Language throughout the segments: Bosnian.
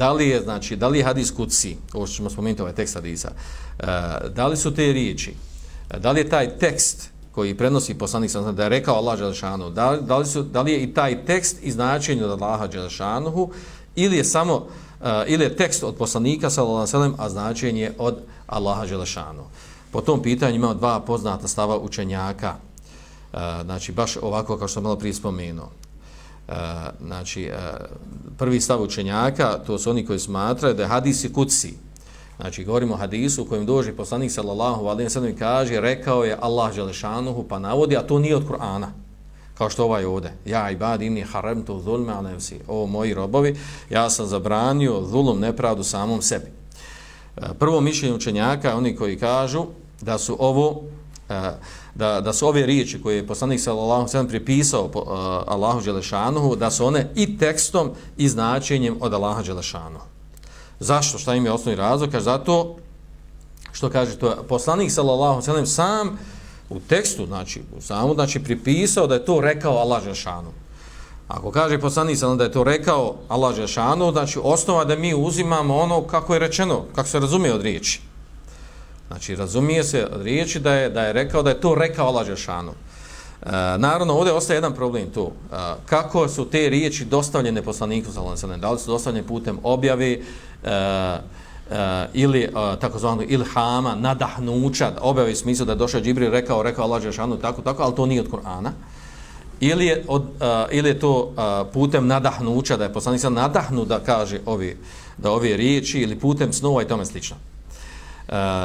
da li je, znači, da li je hadis kuci, ovo što ćemo spomenuti ovaj tekst hadisa, e, da li su te riječi, da li je taj tekst koji prenosi poslanik sam da je rekao Allah Đelešanu, da, da, li su, da li je i taj tekst i značenje od Allaha Đelešanuhu, ili je samo, uh, ili je tekst od poslanika sallallahu alejhi a značenje od Allaha Đelešanu. Po tom pitanju imamo dva poznata stava učenjaka, uh, znači baš ovako kao što sam malo prije spomenuo. Uh, znači, uh, prvi stav učenjaka, to su oni koji smatraju da je hadisi kuci, Znači, govorimo o hadisu u kojem dođe poslanik sallallahu alaihi wa sallam i kaže, rekao je Allah Želešanuhu, pa navodi, a to nije od Kur'ana. Kao što ovaj ovde. Ja i bad inni haremtu zulme al nevsi. Moji robovi, ja sam zabranio zulum nepravdu samom sebi. Eh, prvo mišljenje učenjaka, oni koji kažu da su ovo Eh, da, da su ove riječi koje je poslanik sallallahu alejhi ve sellem pripisao uh, Allahu Đelešanuhu, da su one i tekstom i značenjem od Allaha Đelešanuhu. Zašto? Šta im je osnovni razlog? Kaže zato što kaže to poslanik sallallahu alejhi ve sam u tekstu, znači samo znači pripisao da je to rekao Allah dželešanu. Ako kaže poslanik sallallahu da je to rekao Allah dželešanu, znači osnova da mi uzimamo ono kako je rečeno, kako se razumije od riječi. Znači razumije se od riječi da je da je rekao da je to rekao Allah Žešanu. E, naravno, ovdje ostaje jedan problem tu. E, kako su te riječi dostavljene poslaniku sallallahu Da li su dostavljene putem objave, e, e, ili e, takozvanog ilhama, nadahnuća, objavi smislu da je došao Džibril rekao, rekao Allah Žešanu, tako, tako, ali to nije od Kur'ana. Ili je, od, uh, ili je to uh, putem nadahnuća, da je poslanik sam nadahnu da kaže ovi, da ove riječi, ili putem snova i tome slično.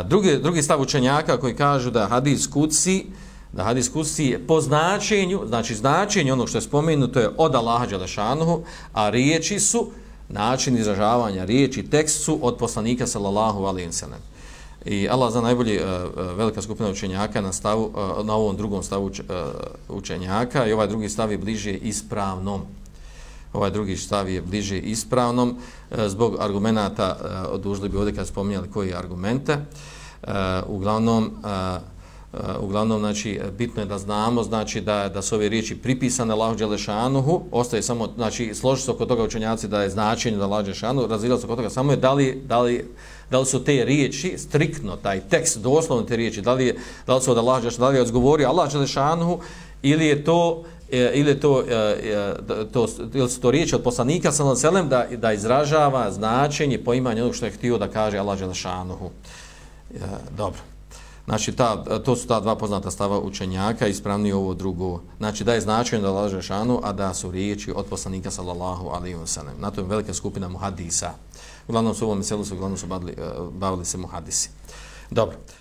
Drugi, drugi stav učenjaka koji kažu da hadis kuci, da hadis kuci je po značenju, znači značenje onog što je spomenuto je od Allaha Đelešanuhu, a riječi su način izražavanja riječi, tekst su od poslanika sallallahu alaihi sallam. I Allah za najbolji uh, e, e, velika skupina učenjaka na, stavu, uh, na ovom drugom stavu uč, uh, učenjaka i ovaj drugi stav je bliže ispravnom. Ovaj drugi stav je bliže ispravnom e, zbog argumenta, e, odužili bi ovdje kad spominjali koji argumente. E, uglavnom, uglavnom znači bitno je da znamo znači da da su ove riječi pripisane Allahu dželešanuhu ostaje samo znači složi se oko toga učenjaci da je značenje da Allahu dželešanu razvila se oko toga samo je da li, da li da li su te riječi striktno taj tekst doslovno te riječi da li je, da li su od Allaha da li je odgovorio Allah dželešanuhu ili je to e, ili to, e, e to, ili su to riječi od poslanika sallallahu da, da izražava značenje poimanja onog što je htio da kaže Allah dželešanuhu e, dobro Znači, ta, to su ta dva poznata stava učenjaka, ispravni ovo drugo. Znači, da je značajno da laže šanu, a da su riječi od poslanika, sallallahu alaihi wa sallam. Na to je velika skupina muhadisa. Uglavnom su u ovom selu, su, uglavnom su bavili, e, bavili se muhadisi. Dobro.